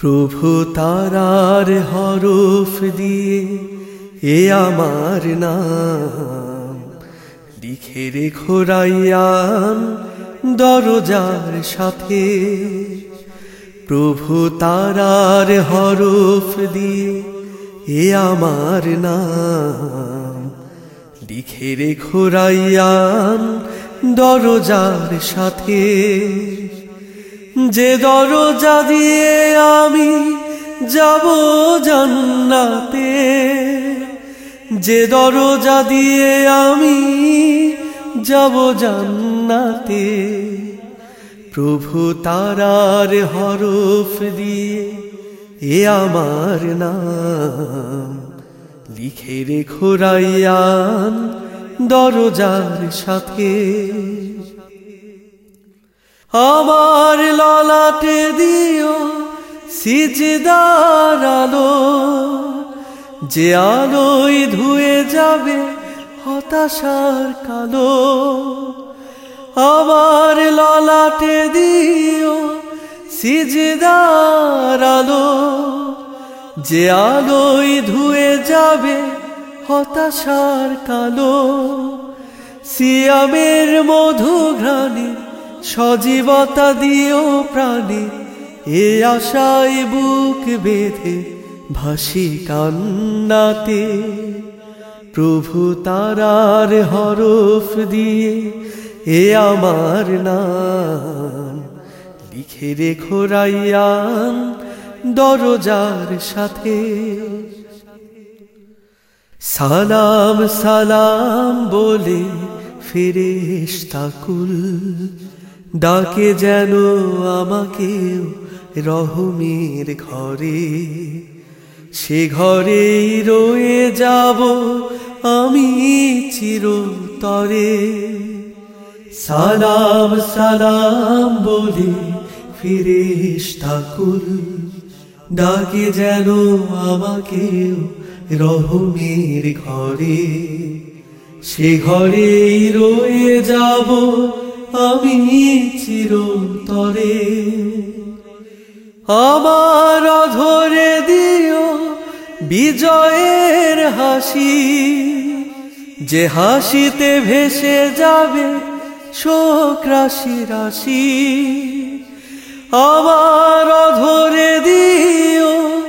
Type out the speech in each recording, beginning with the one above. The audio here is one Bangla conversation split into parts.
প্রভু তারার হরফ দিয়ে এ আমার নাম। লিখে রেখো দরজার সাথে। প্রভু তারার হরফ দিয়ে এ আমার নাম। লিখে রেখো দরজার সাথে। যে দরজা দিয়ে আমি যাব জান্নাতে, যে দরজা দিয়ে আমি যাব জান্নাতে, প্রভু তারার হরফ দিয়ে এ আমার নাম। লিখে রেখো রাইয়ান দরজার সাথে। আমার ললাটে দিও সিজদার আলো, যে আলোয় ধুয়ে যাবে হতাশার কালো। আমার ললাটে দিও সিজদার আলো, যে আলোয় ধুয়ে যাবে হতাশার কালো। সিয়ামের মধু ঘ্রাণী সজীবতা দিও প্রাণী এ আশায় বুক বেঁধে ভাসি কান্নাতে। প্রভু তারার হরফ দিয়ে এ আমার নাম। লিখে রেখো রাইয়ান দরজার সাথে। সালাম সালাম বলে ফেরেশতাকুল। ডাকে যেন আমাকে রহমের ঘরে। সে ঘরেই রয়ে যাব আমি চিরতরে সালাম সালাম বলে ফিরেশতাকুল ডাকে যেন আমাকে রহমের ঘরে। সে ঘরেই রয়ে যাব আমি চিরতরে আমার ধরে দিও বিজয়ের হাসি। যে হাসিতে ভেসে যাবে শোক রাশি রাশি। আমার ধরে দিও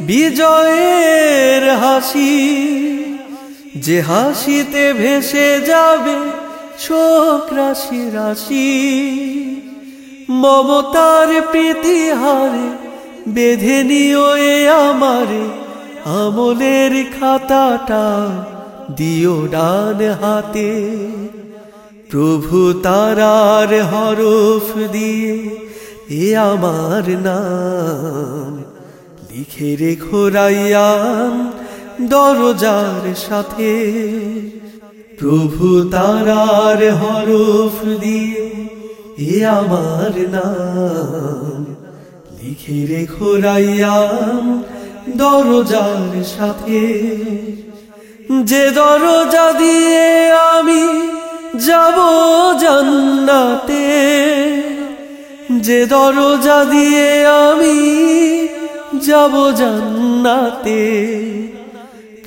বিজয়ের হাসি। যে হাসিতে ভেসে যাবে শোক রাশি রাশি, মমতার প্রীতি হারে বেঁধে নিও এ আমারে, আমলের খাতাটা দিও ডান হাতে। প্রভু তারার হরফ দিয়ে এ আমার নাম। লিখে রেখো রাইয়ান দরজার সাথে। প্রভু তারার হরফ দিয়ে এ আমার নাম। লিখে রেখো রাইয়ান দরজার সাথে। যে দরজা দিয়ে আমি যাব জান্নাতে, যে দরজা দিয়ে আমি যাব জান্নাতে।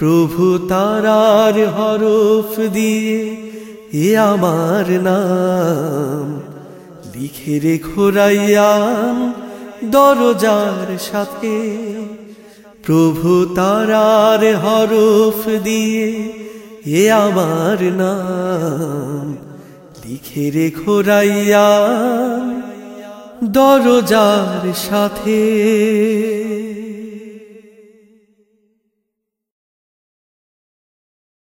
প্রভু তারার হরফ দিয়ে এ আমার নাম। লিখে রেখো রাইয়ান দরজার সাথে। প্রভু তারার হরফ দিয়ে এ আমার নাম। লিখে রেখো রাইয়ান দরজার সাথে।